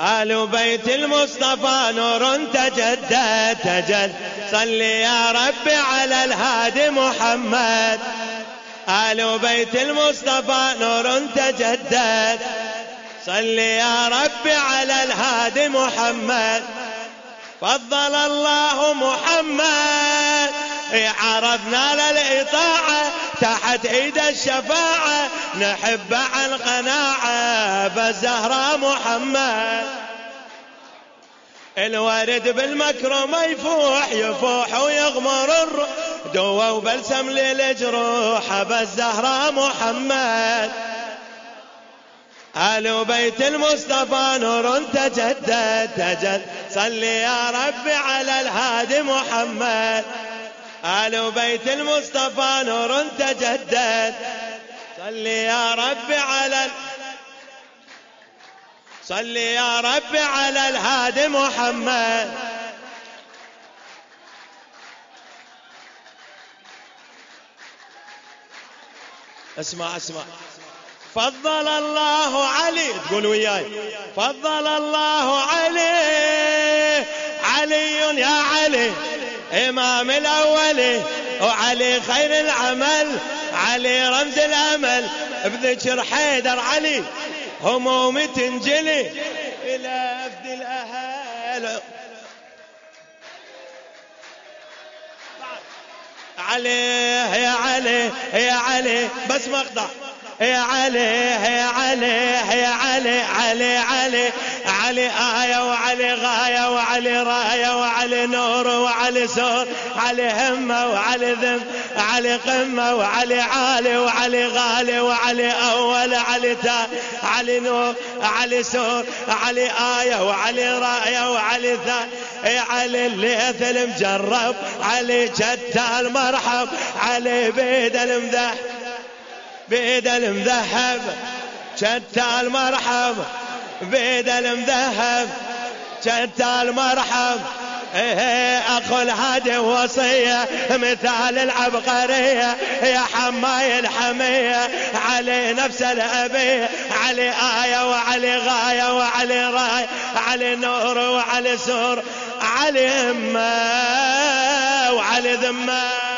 آل بيت المصطفى نور تجدد تجد. صل يا رب على الهادي محمد. آل بيت المصطفى نور تجدد. صل يا رب على الهادي محمد. فضل الله محمد. عرفنا للإطاعة تحت إيد الشفاعة. نحب عن قناعة بالزهراء محمد. الورد بالمكرمة يفوح يفوح ويغمر الروح. دوا وبلسم للجروح بالزهراء محمد. آل بيت المصطفى نور تجدد تجد. صل يا رب على الهادي محمد. آل بيت المصطفى نور تجدد. صل يا رب على صل يا رب على الهادي محمد. اسمع اسمع. فضل الله علي. تقول وياي. فضل الله علي. علي يا علي. إمام الأول وعلي خير العمل علي رمز الأمل. بذكر حيدر علي همومي تنجلي. إلى أفد الأهل. علي يا علي يا علي بس مقطع. يا علي يا علي يا علي علي علي. علي آية وعلي غاية وعلي راية وعلي نور وعلي سور علي همة وعلي ذم علي قمة وعلي عالي وعلي غالي وعلي أول علي تا علي نور علي سور علي آية وعلي راية وعلي ثا علي الليث المجرب علي جتال مرحب علي بيد المذح بيد المذهب شتى المرحب. بيد المذهب شتى المرحب إيه اخو الهادي وصية مثال العبقرية. يا حماي الحمية علي نفس الأبية علي آية وعلي غاية وعلي راية علي نور وعلي سور. علي همة وعلي ذمة.